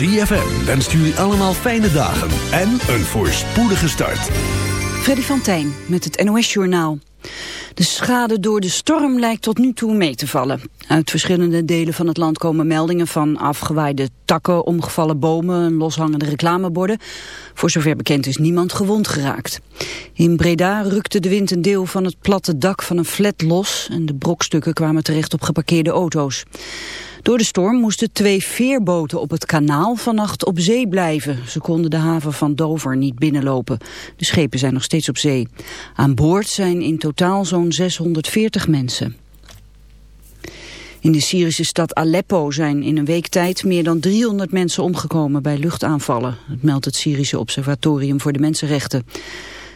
ZFM wenst jullie allemaal fijne dagen en een voorspoedige start. Freddy van Tijn met het NOS-journaal. De schade door de storm lijkt tot nu toe mee te vallen. Uit verschillende delen van het land komen meldingen van afgewaaide takken, omgevallen bomen en loshangende reclameborden. Voor zover bekend is niemand gewond geraakt. In Breda rukte de wind een deel van het platte dak van een flat los en de brokstukken kwamen terecht op geparkeerde auto's. Door de storm moesten twee veerboten op het kanaal vannacht op zee blijven. Ze konden de haven van Dover niet binnenlopen. De schepen zijn nog steeds op zee. Aan boord zijn in totaal zo'n 640 mensen. In de Syrische stad Aleppo zijn in een week tijd meer dan 300 mensen omgekomen bij luchtaanvallen. Het meldt het Syrische Observatorium voor de Mensenrechten.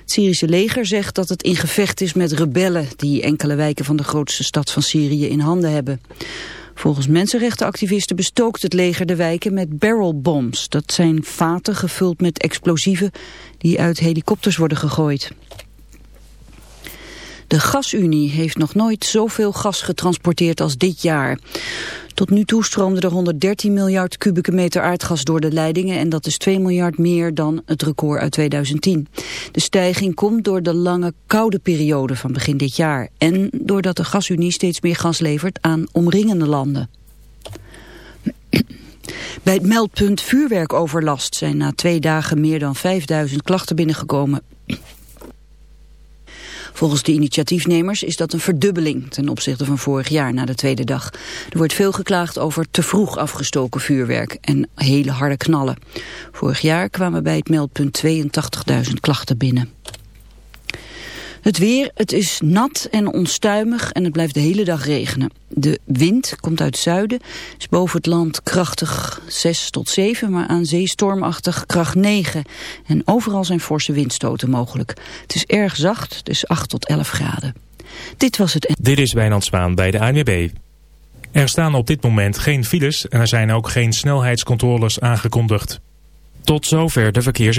Het Syrische leger zegt dat het in gevecht is met rebellen die enkele wijken van de grootste stad van Syrië in handen hebben. Volgens mensenrechtenactivisten bestookt het leger de wijken met barrelbombs. Dat zijn vaten gevuld met explosieven die uit helikopters worden gegooid. De gasunie heeft nog nooit zoveel gas getransporteerd als dit jaar. Tot nu toe stroomde er 113 miljard kubieke meter aardgas door de leidingen... en dat is 2 miljard meer dan het record uit 2010. De stijging komt door de lange koude periode van begin dit jaar... en doordat de gasunie steeds meer gas levert aan omringende landen. Bij het meldpunt vuurwerkoverlast zijn na twee dagen meer dan 5000 klachten binnengekomen. Volgens de initiatiefnemers is dat een verdubbeling ten opzichte van vorig jaar na de tweede dag. Er wordt veel geklaagd over te vroeg afgestoken vuurwerk en hele harde knallen. Vorig jaar kwamen bij het meldpunt 82.000 klachten binnen. Het weer, het is nat en onstuimig en het blijft de hele dag regenen. De wind komt uit het zuiden, is boven het land krachtig 6 tot 7, maar aan zee stormachtig kracht 9. En overal zijn forse windstoten mogelijk. Het is erg zacht, dus 8 tot 11 graden. Dit was het... Dit is Wijnand Zwaan bij de ANWB. Er staan op dit moment geen files en er zijn ook geen snelheidscontroles aangekondigd. Tot zover de verkeers...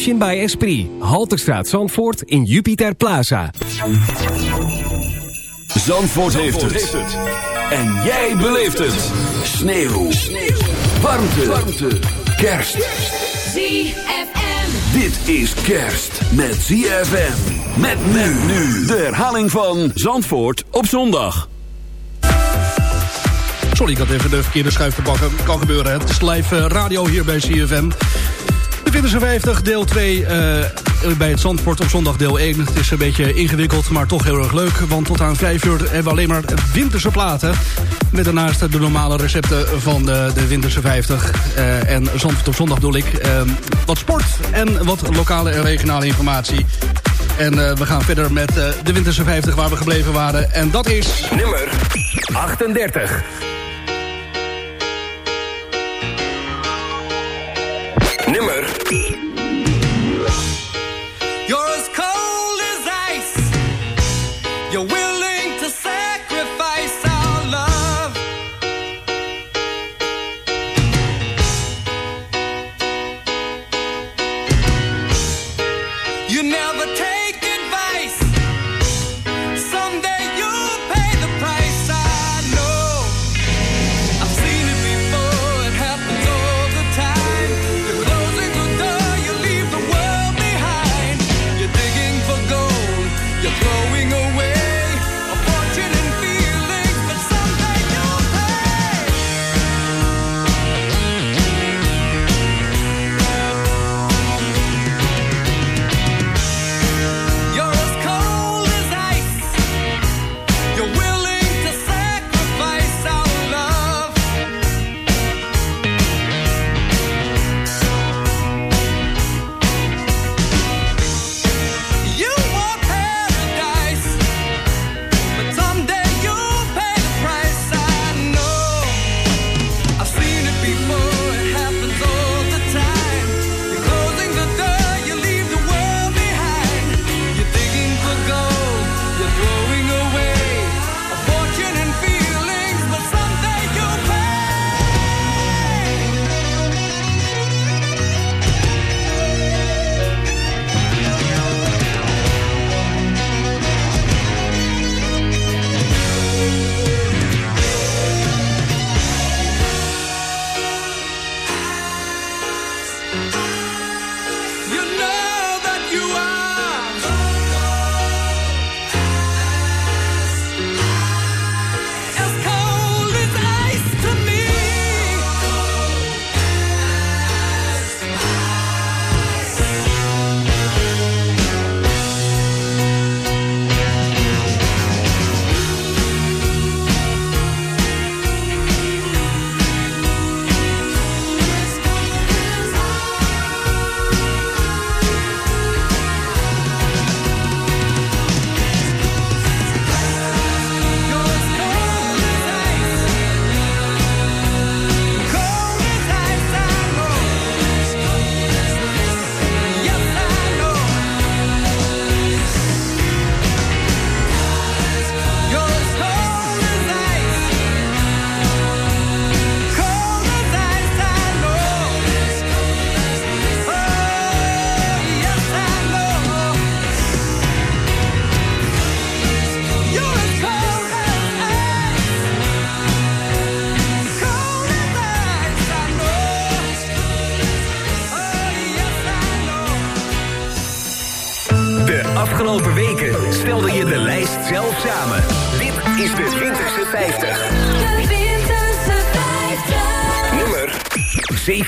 Emotion by Esprit. Halterstraat Zandvoort in Jupiter Plaza. Zandvoort, heeft, het. En jij beleeft het. Sneeuw. Warmte. Warmte. Kerst. ZFM. Dit is kerst met ZFM. Met men nu. De herhaling van Zandvoort op zondag. Sorry, ik had even de verkeerde schuif te pakken. Kan gebeuren. Het is live eh, radio hier bij CFM. De Winterse 50, deel 2 eh, bij het Zandvoort op zondag deel 1. Het is een beetje ingewikkeld, maar toch heel erg leuk. Want tot aan 5 uur hebben we alleen maar winterse platen. Met daarnaast de normale recepten van de, de Winterse 50. eh, en Zandvoort op zondag bedoel ik. eh, wat sport en wat lokale en regionale informatie. En eh, we gaan verder met eh, de Winterse 50 waar we gebleven waren. En dat is... Nummer 38. Nummer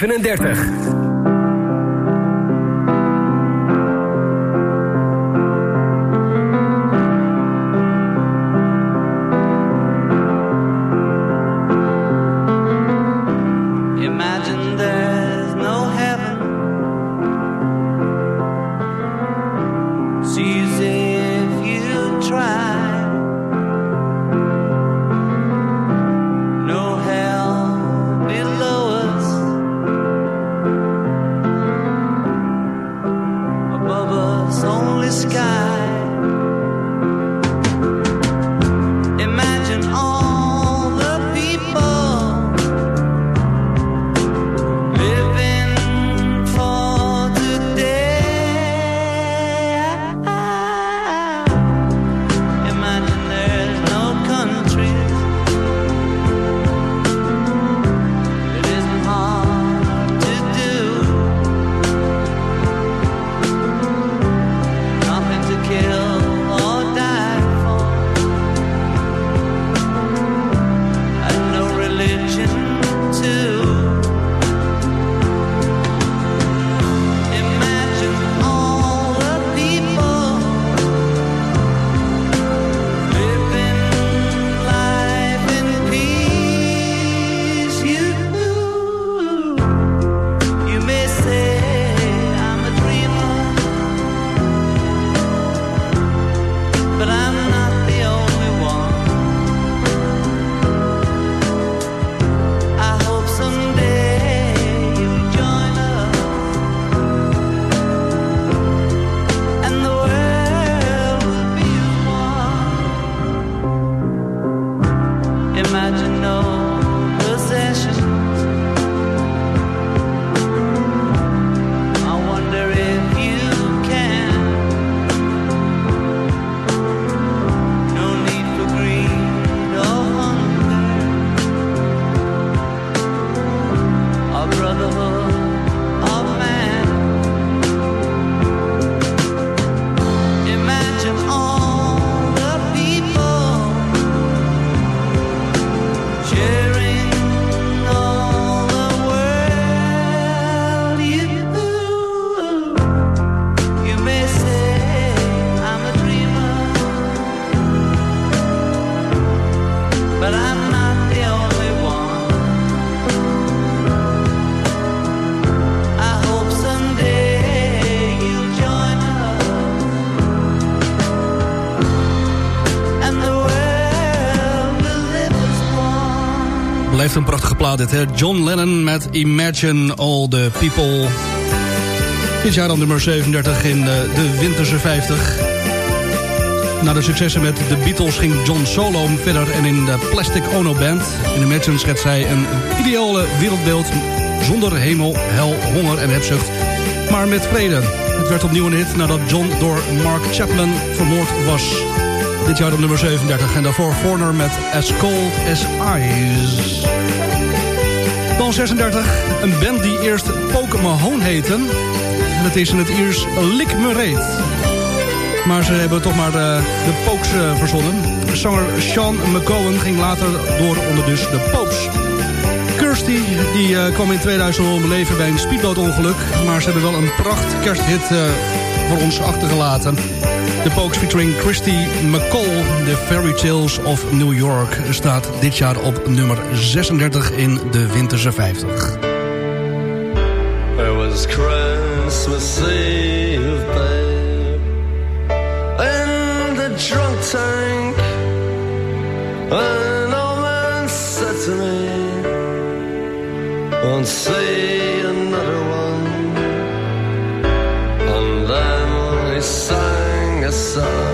37. John Lennon met Imagine All the People. Dit jaar dan nummer 37 in de, de Winterse 50. Na de successen met de Beatles ging John Solo verder... en in de Plastic Ono Band. In Imagine schetst hij een ideale wereldbeeld... zonder hemel, hel, honger en hebzucht, maar met vrede. Het werd opnieuw een hit nadat John door Mark Chapman vermoord was. Dit jaar op nummer 37 en daarvoor Foreigner met As Cold As Ice. Dan 36, een band die eerst Poke Mahone heette. En dat is in het Iers Lik Me Reet. Maar ze hebben toch maar de, de Pokes eh, verzonnen. Zanger Sean McCowan ging later door onder dus de Popes. Kirsty die, eh, kwam in 2000 om leven bij een speedbootongeluk. Maar ze hebben wel een pracht kersthit eh, voor ons achtergelaten. De Pokes featuring Christy McCall, The Fairy Tales of New York... staat dit jaar op nummer 36 in de Winterse 50. It was Christmas Eve, babe, in the drunk tank. An old man said to me, "Won't see sun.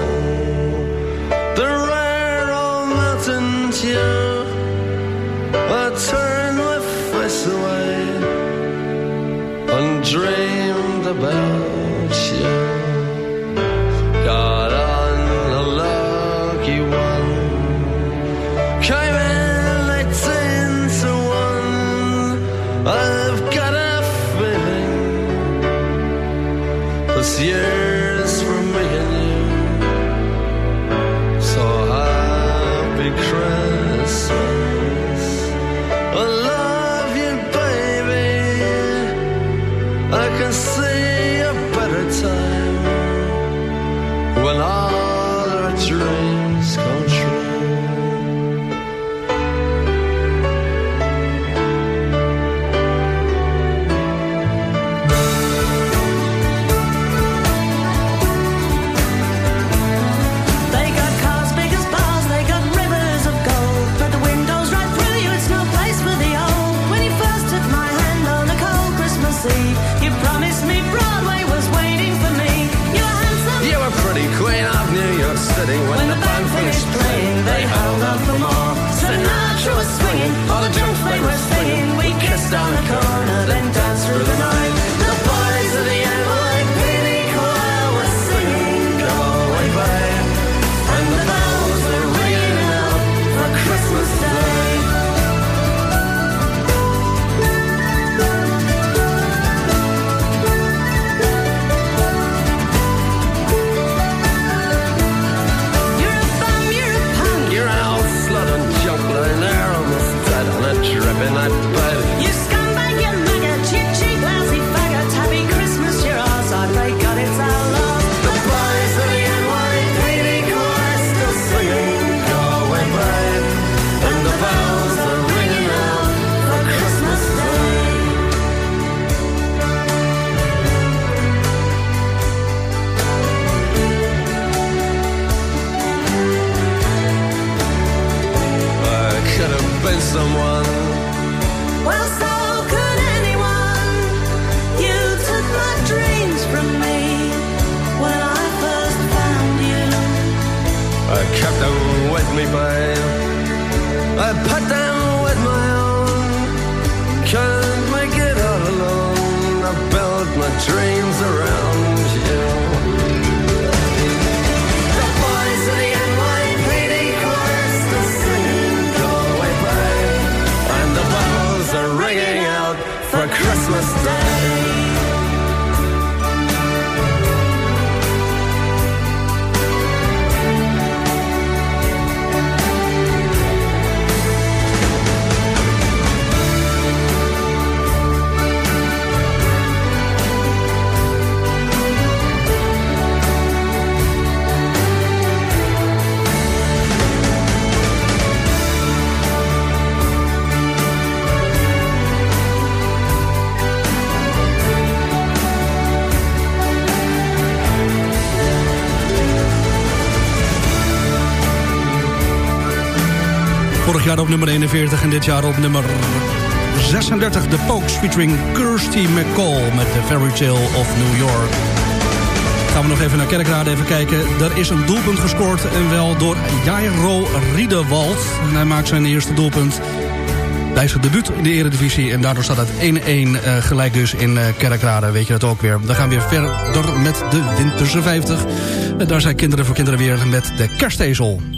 Vorig jaar op nummer 41 en dit jaar op nummer 36. The Pokes featuring Kirsty McCall met The Fairy Tale of New York. Gaan we nog even naar Kerkrade even kijken. Er is een doelpunt gescoord en wel door Jairo Riedewald. Hij maakt zijn eerste doelpunt bij zijn debuut in de eredivisie. En daardoor staat het 1-1 eh, gelijk dus in eh, Kerkrade. Weet je dat ook weer. Dan gaan we weer verder met de Winterse 50. En daar zijn kinderen voor kinderen weer met de kerstezel.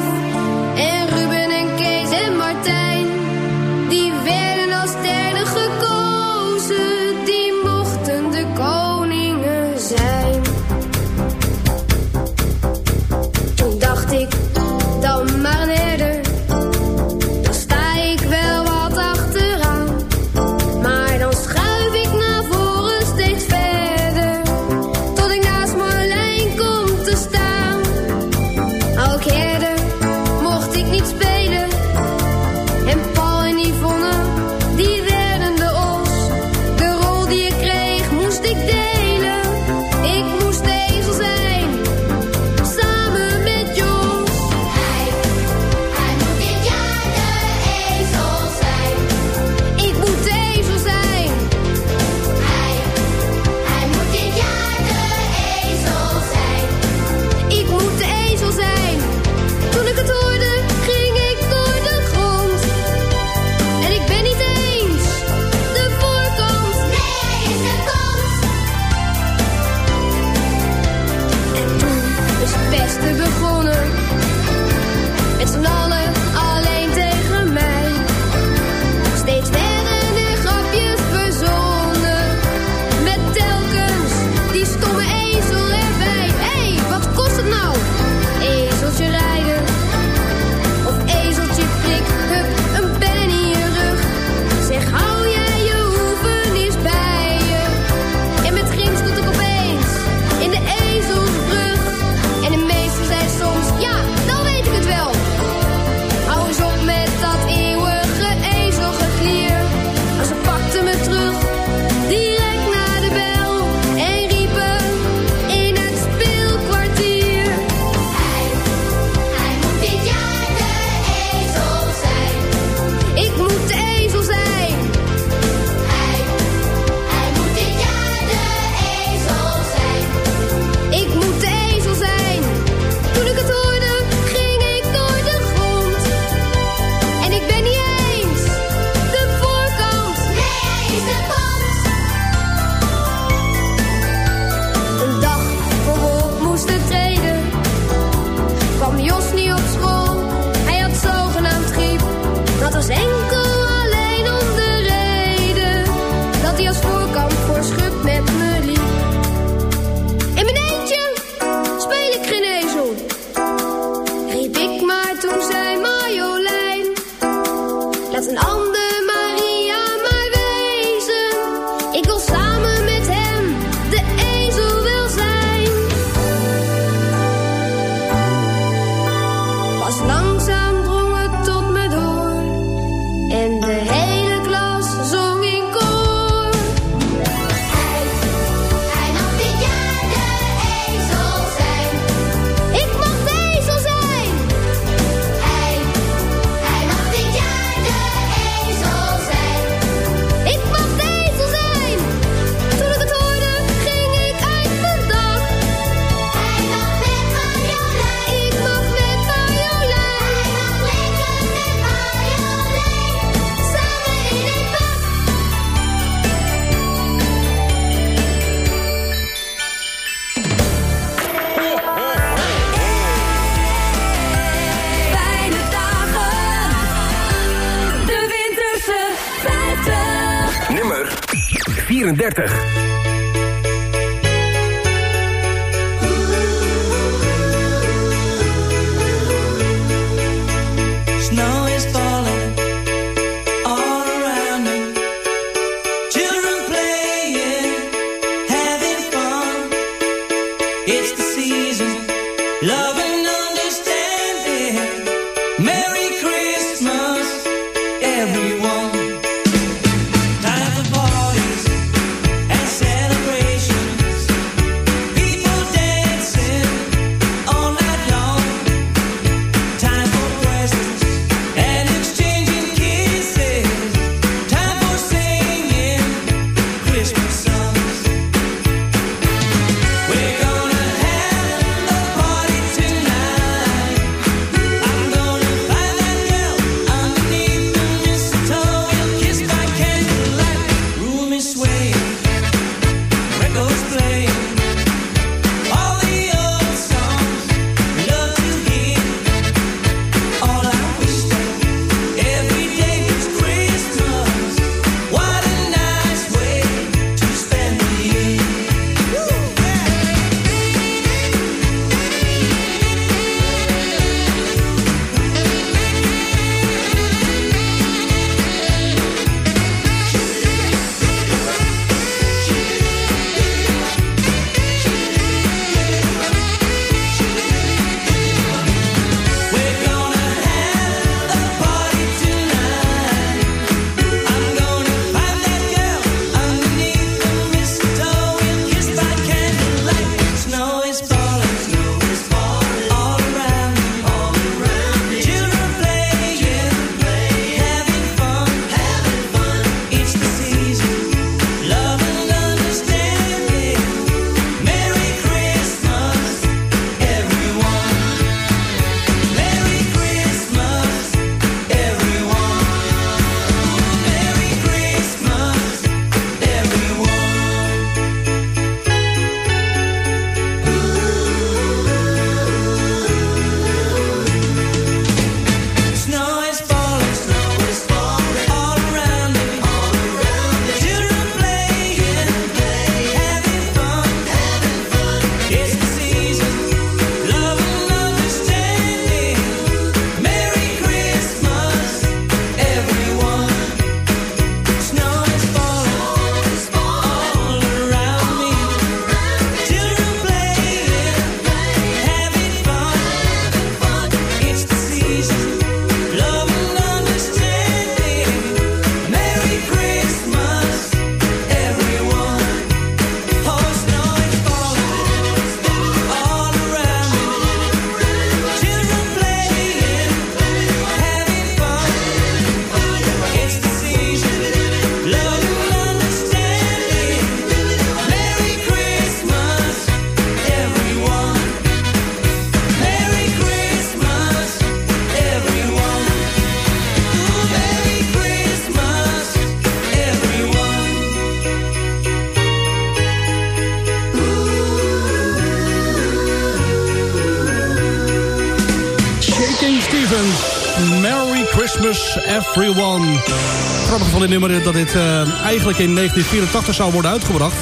De nummer eh, dat dit eh, eigenlijk in 1984 zou worden uitgebracht.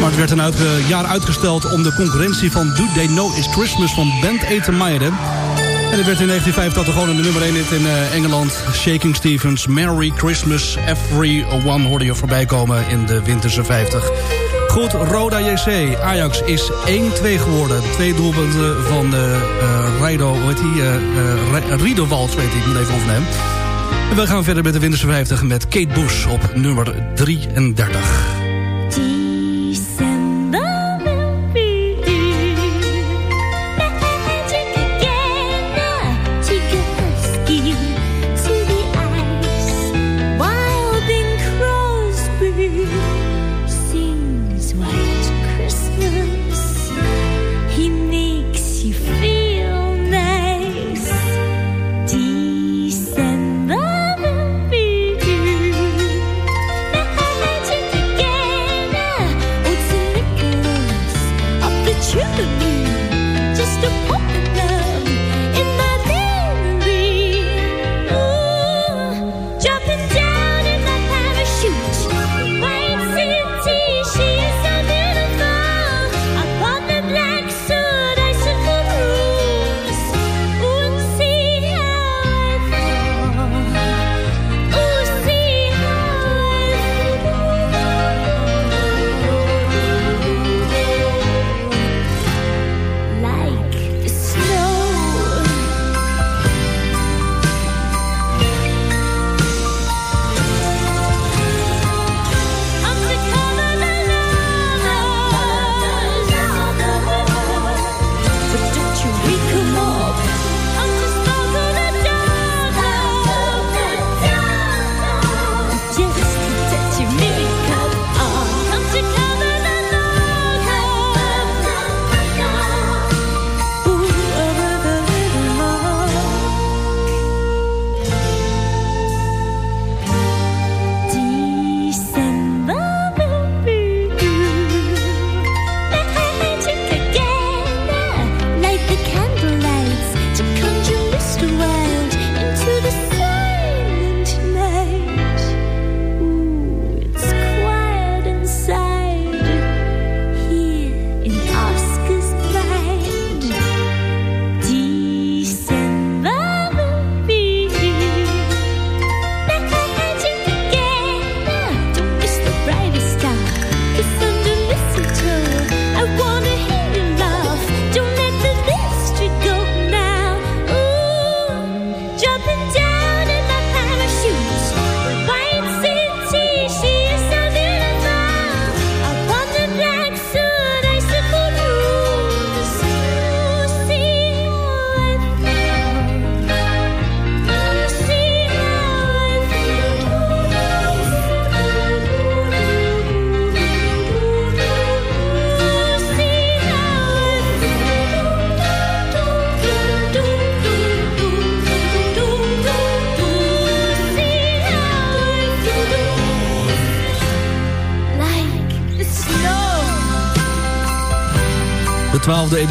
Maar het werd een jaar uitgesteld om de concurrentie van Do They Know It's Christmas van Band Aid te. En het werd in 1985 gewoon de nummer 1 in eh, Engeland. Shaking Stevens, Merry Christmas, Everyone hoorde je voorbij komen in de winterse 50. Goed, Roda JC. Ajax is 1-2 geworden. Twee doelpunten van uh, Rido, hoe heet hij? Uh, Rido weet ik, moet even over. We gaan verder met de Winterse 50 met Kate Bush op nummer 33.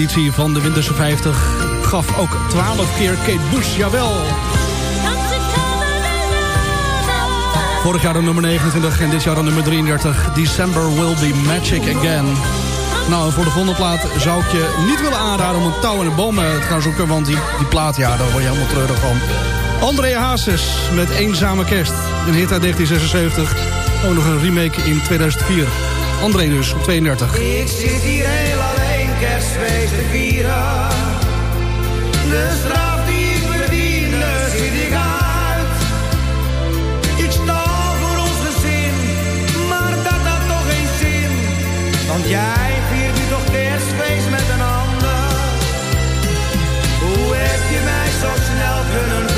editie van de Winterse 50 gaf ook 12 keer Kate Bush, jawel. Vorig jaar nummer 29 en dit jaar nummer 33. December will be magic again. Nou, voor de volgende plaat zou ik je niet willen aanraden om een touw en een boom eh, te gaan zoeken. Want die, die plaat, ja, daar word je helemaal treurig van. André Hazes met Eenzame Kerst. Een hit uit 1976. Ook nog een remake in 2004. André dus, op 32. Ik zit hier geen kerstfeest te vieren. De straf die ik verdiende, zit ik uit. Ik sta voor onze zin, maar dat had toch geen zin. Want jij viert nu toch kerstfeest met een ander. Hoe heb je mij zo snel kunnen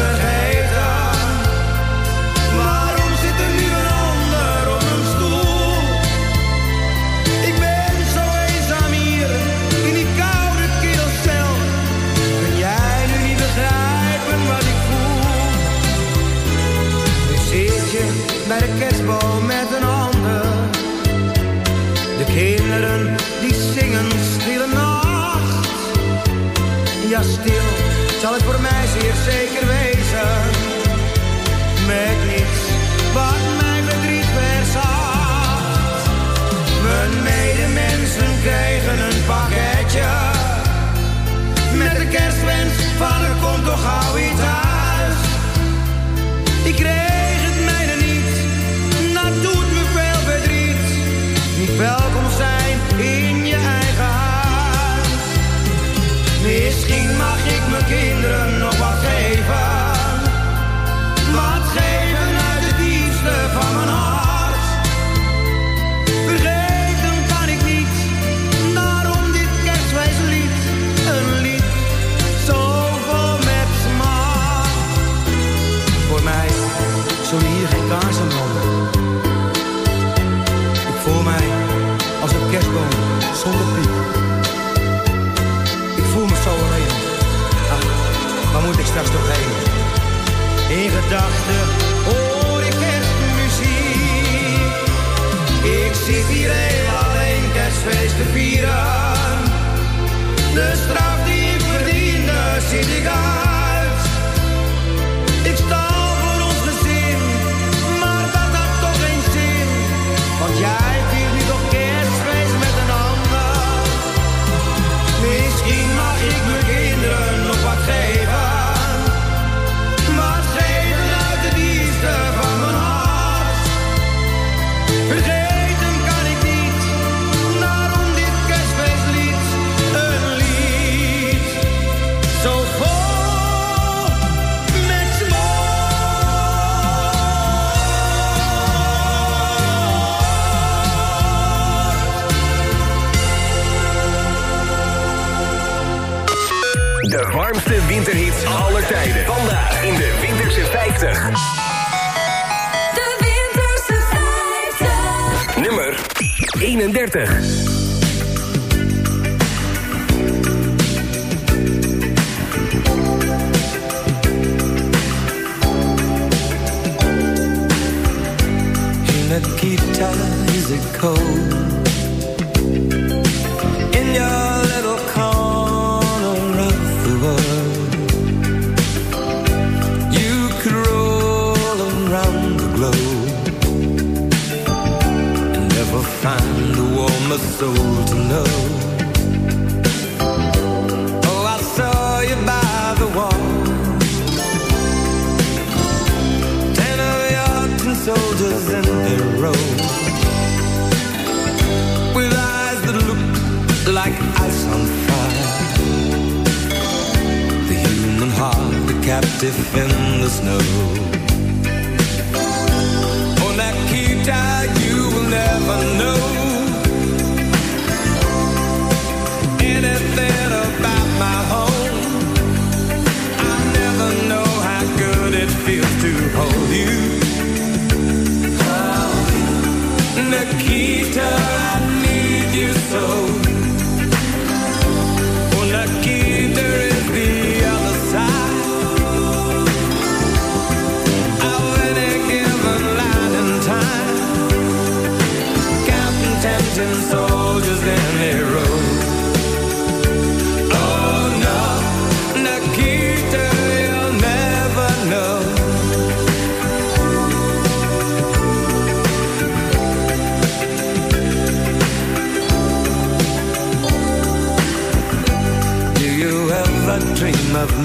Nikita.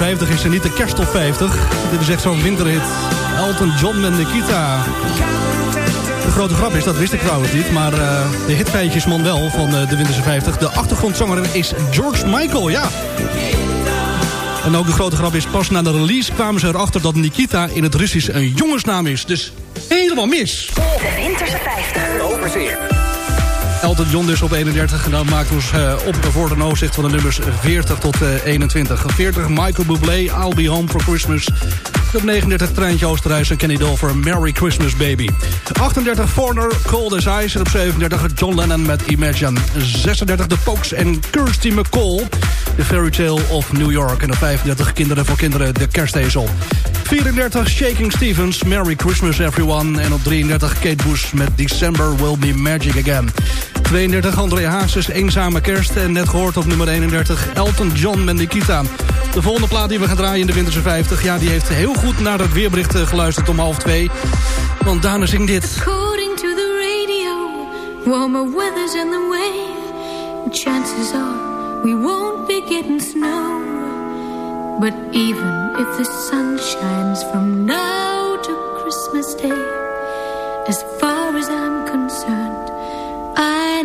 50 is en niet de kersttop 50. Dit is echt zo'n winterhit. Elton John en Nikita. De grote grap is, dat wist ik trouwens niet... maar eh, de hitfeitjesman wel van eh, de winterse 50. De achtergrondzanger is George Michael, ja. En ook de grote grap is, pas na de release kwamen ze erachter... dat Nikita in het Russisch een jongensnaam is. Dus helemaal mis. De Winterse 50. Overzicht. Elton John dus op 31. En dan maakt ons eh, op voor een overzicht van de nummers 40 tot eh, 21. 40 Michael Bublé, I'll Be Home for Christmas. Op 39 Treintje Oosterhuis en Kenny Dolfer, Merry Christmas Baby. 38 Foreigner, Cold as Ice. En op 37 John Lennon met Imagine. 36 The Pokes en Kirsty McCall. The Fairy Tale of New York. En op 35 Kinderen voor Kinderen, De Kerstezel. 34 Shaking Stevens, Merry Christmas Everyone. En op 33 Kate Bush met December Will Be Magic Again. 32 André Hazes, Eenzame Kerst. En net gehoord op nummer 31 Elton John met Nikita. De volgende plaat die we gaan draaien in de Winterse 50... ja, die heeft heel goed naar het weerbericht eh, geluisterd om half twee. Want Dana zingt dit. According to the radio, warmer weather's in the way. Chances are we won't be getting snow. But even if the sun shines from now to Christmas Day, as far as I'm concerned, I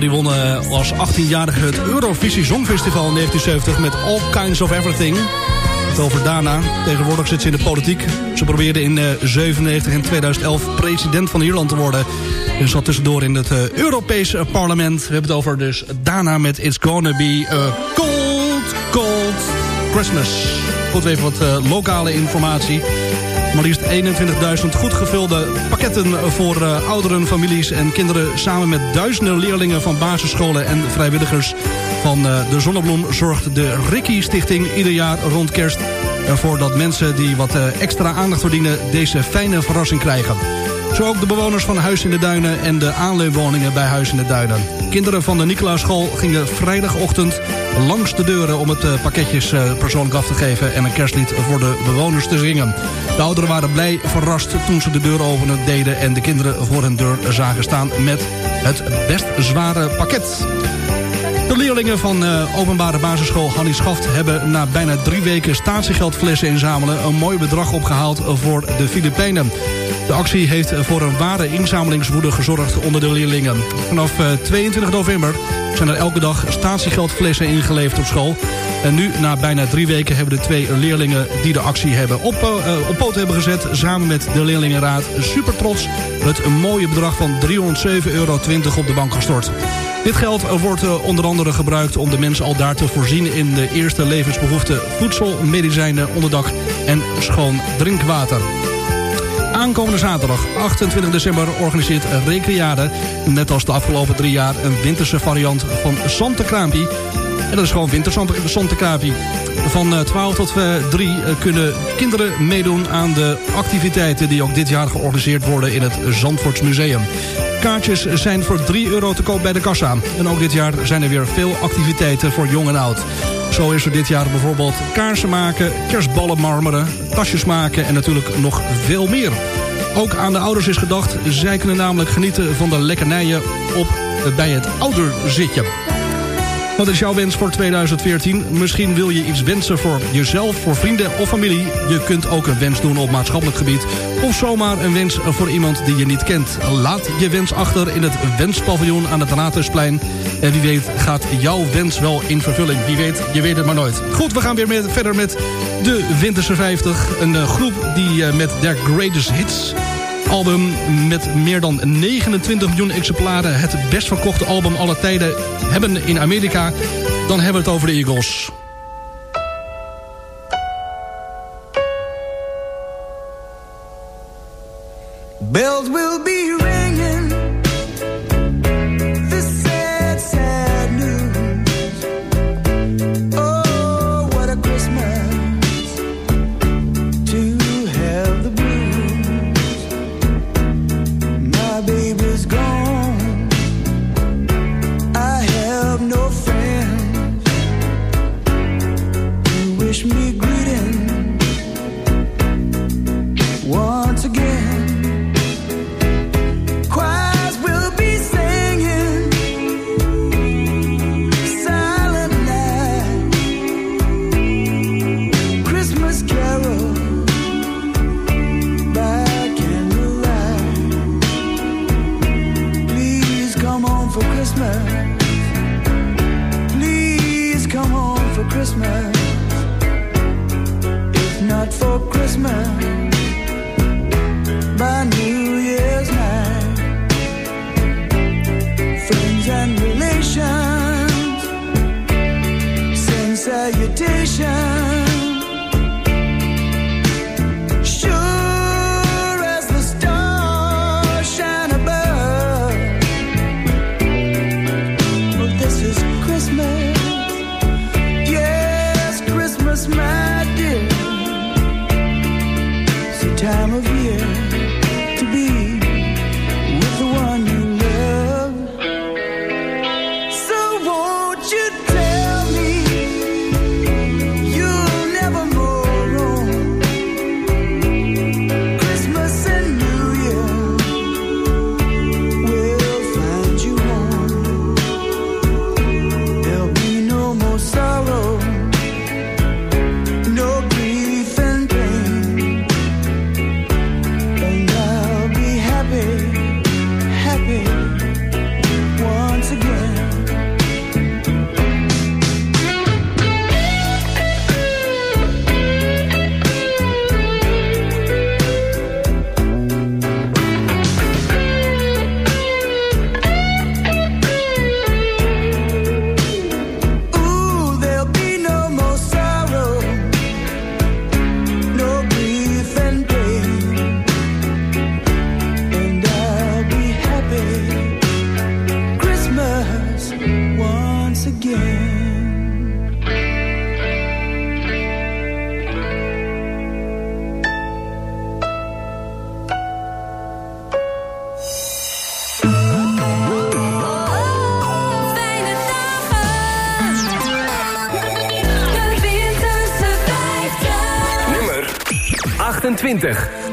Die won eh, als 18-jarige het Eurovisie Songfestival in 1970 met All Kinds of Everything. Het over Dana. Tegenwoordig zit ze in de politiek. Ze probeerde in 1997 en 2011 president van Ierland te worden. En zat tussendoor in het uh, Europese parlement. We hebben het over dus Dana met It's Gonna Be a Cold, Cold Christmas. Goed, even wat lokale informatie. Maar liefst 21.000 goed gevulde pakketten voor uh, ouderen, families en kinderen... samen met duizenden leerlingen van basisscholen en vrijwilligers van uh, de Zonnebloem... zorgt de Ricky Stichting ieder jaar rond kerst ervoor dat mensen die wat uh, extra aandacht verdienen... deze fijne verrassing krijgen. Zo ook de bewoners van Huis in de Duinen en de aanleunwoningen bij Huis in de Duinen. Kinderen van de Nicolaaschool gingen vrijdagochtend langs de deuren... om het uh, pakketjes uh, persoonlijk af te geven en een kerstlied voor de bewoners te zingen. De ouderen waren blij verrast toen ze de deur openen deden... en de kinderen voor hun deur zagen staan met het best zware pakket. De leerlingen van uh, openbare basisschool Hannie Schaft... hebben na bijna drie weken statiegeldflessen inzamelen... een mooi bedrag opgehaald voor de Filipijnen. De actie heeft voor een ware inzamelingswoede gezorgd onder de leerlingen. Vanaf uh, 22 november zijn er elke dag statiegeldflessen ingeleverd op school. En nu, na bijna drie weken, hebben de twee leerlingen die de actie hebben op, uh, op poot hebben gezet... samen met de leerlingenraad super trots het mooie bedrag van 307,20 euro op de bank gestort. Dit geld wordt onder andere gebruikt om de mensen al daar te voorzien... in de eerste levensbehoeften voedsel, medicijnen, onderdak en schoon drinkwater. Aankomende zaterdag, 28 december, organiseert Recreade... net als de afgelopen drie jaar een winterse variant van Santekraampie. En dat is gewoon wintersantekraampie. Van 12 tot 3 kunnen kinderen meedoen aan de activiteiten... die ook dit jaar georganiseerd worden in het Zandvoortsmuseum. Kaartjes zijn voor 3 euro te koop bij de kassa. En ook dit jaar zijn er weer veel activiteiten voor jong en oud. Zo is er dit jaar bijvoorbeeld kaarsen maken, kerstballen marmeren, tasjes maken en natuurlijk nog veel meer. Ook aan de ouders is gedacht. Zij kunnen namelijk genieten van de lekkernijen op bij het ouderzitje. Wat is jouw wens voor 2014? Misschien wil je iets wensen voor jezelf, voor vrienden of familie. Je kunt ook een wens doen op maatschappelijk gebied. Of zomaar een wens voor iemand die je niet kent. Laat je wens achter in het wenspaviljoen aan het Raadhuisplein. En wie weet gaat jouw wens wel in vervulling. Wie weet, je weet het maar nooit. Goed, we gaan weer verder met de Winterse 50. Een uh, groep die uh, met their greatest hits album met meer dan 29 miljoen exemplaren... het best verkochte album aller tijden hebben in Amerika... dan hebben we het over de Eagles. 28.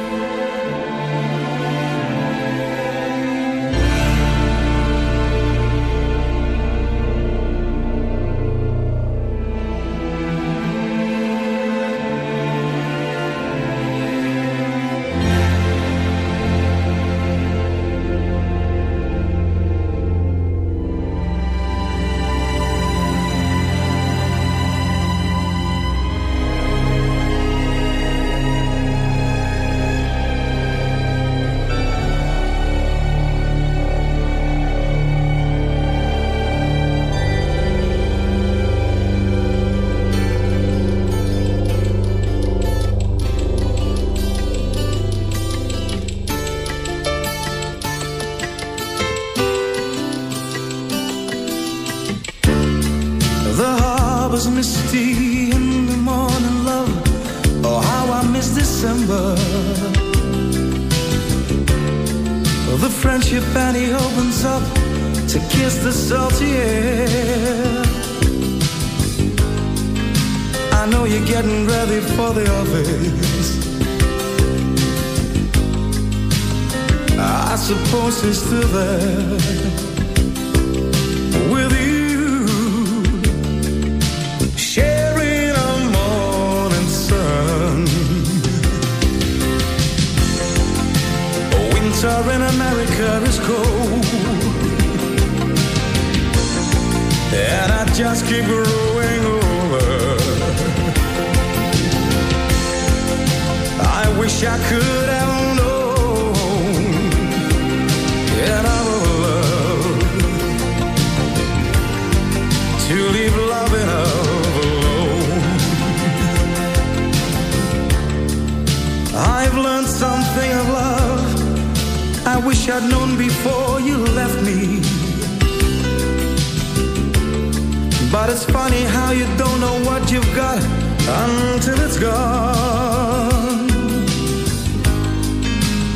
Got until it's gone.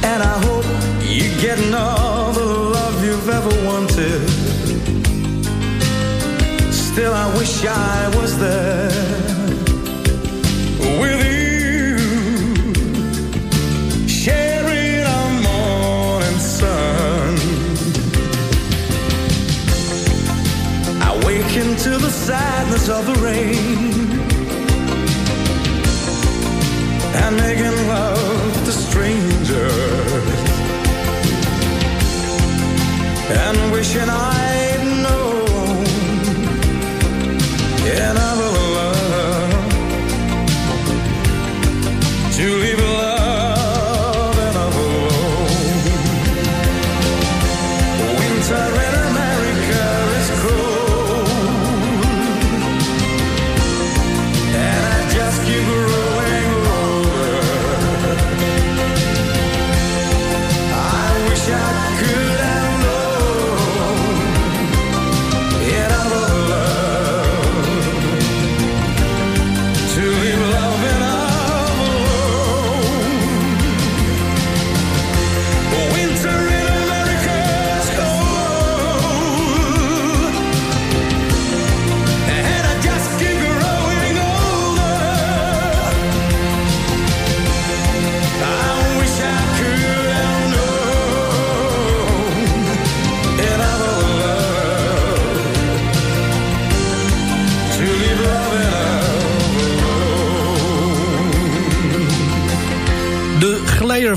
And I hope you're getting all the love you've ever wanted. Still, I wish I was there with you, sharing a morning sun. I wake into the sadness of the rain and making love to strangers and wishing I'd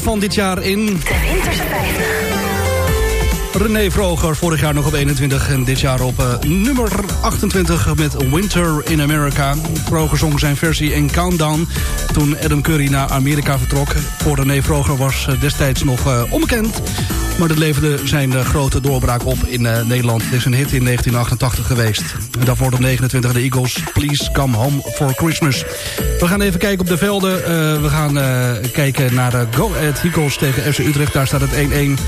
van dit jaar in... De Winterse 50. René Vroger, vorig jaar nog op 21 en dit jaar op eh, nummer 28 met Winter in America. Vroger zong zijn versie in Countdown toen Adam Curry naar Amerika vertrok. Voor René Vroger was eh, destijds nog eh, onbekend. Maar dat leverde zijn eh, grote doorbraak op in eh, Nederland. Het is een hit in 1988 geweest. En daarvoor de 29 de Eagles, Please Come Home for Christmas. We gaan even kijken op de velden. Eh, we gaan kijken naar de Go Ahead Eagles tegen FC Utrecht. Daar staat het 1-1.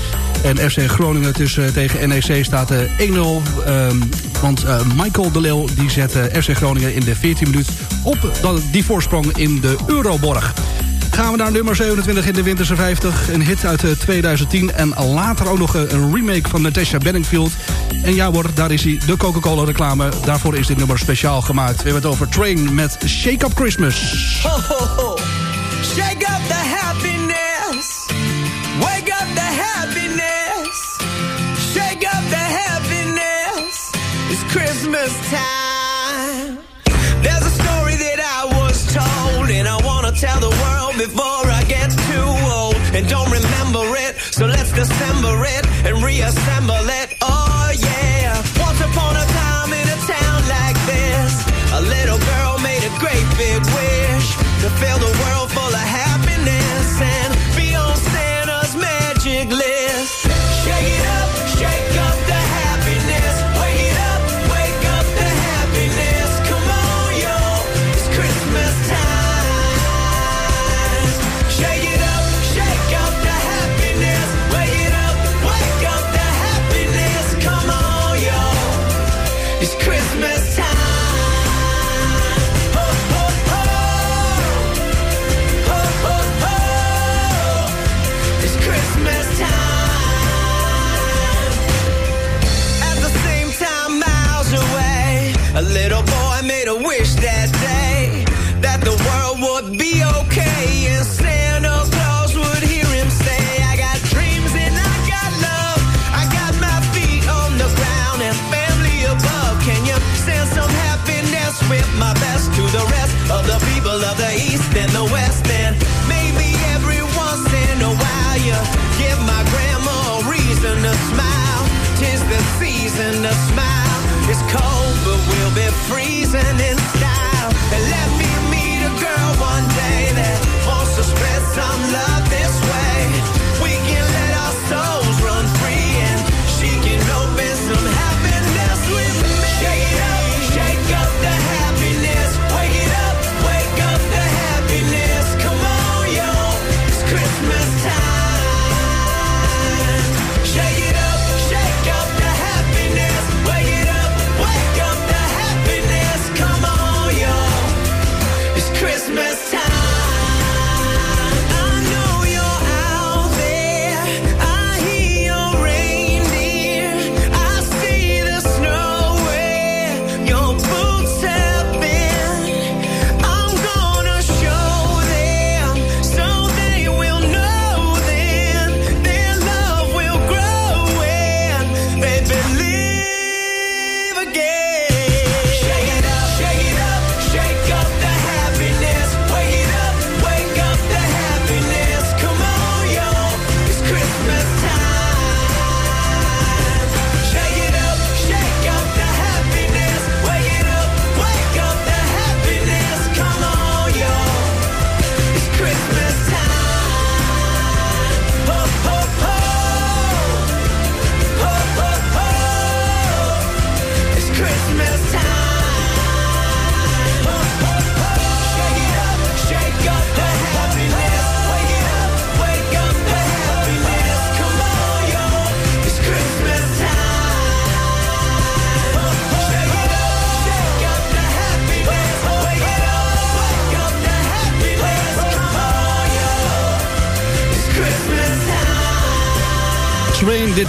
En FC Groningen tussen, tegen NEC staat de 1-0. Ehm, want Michael de Leeuw die zet FC Groningen in de 14 minuut op dat- die voorsprong in de Euroborg. Gaan we naar nummer 27 in de Winterse 50. Een hit uit eh, 2010 en later ook nog eh, een remake van Natasha Benningfield. En ja hoor, daar is hij, de Coca-Cola reclame. Daarvoor is dit nummer speciaal gemaakt. We hebben het over Train met Shake Up Christmas. Ho, ho, ho. Shake up the happiness. Wake up the happiness. Shake up the happiness. It's Christmas time. before I get too old and don't remember it. So let's December it and reassemble.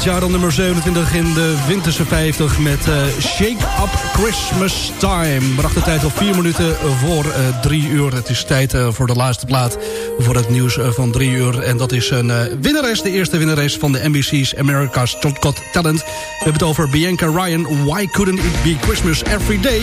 dit jaar al nummer 27 in de winterse 50 met eh, Shake Up Christmas Time. Bracht de tijd op 4 minuten voor eh, 3 uur. Het is tijd eh, voor de laatste plaat voor het nieuws van 3 uur. En dat is een winnares, de eerste winnares van de NBC's America's Got Talent. We hebben het over Bianca Ryan, Why Couldn't It Be Christmas Every Day?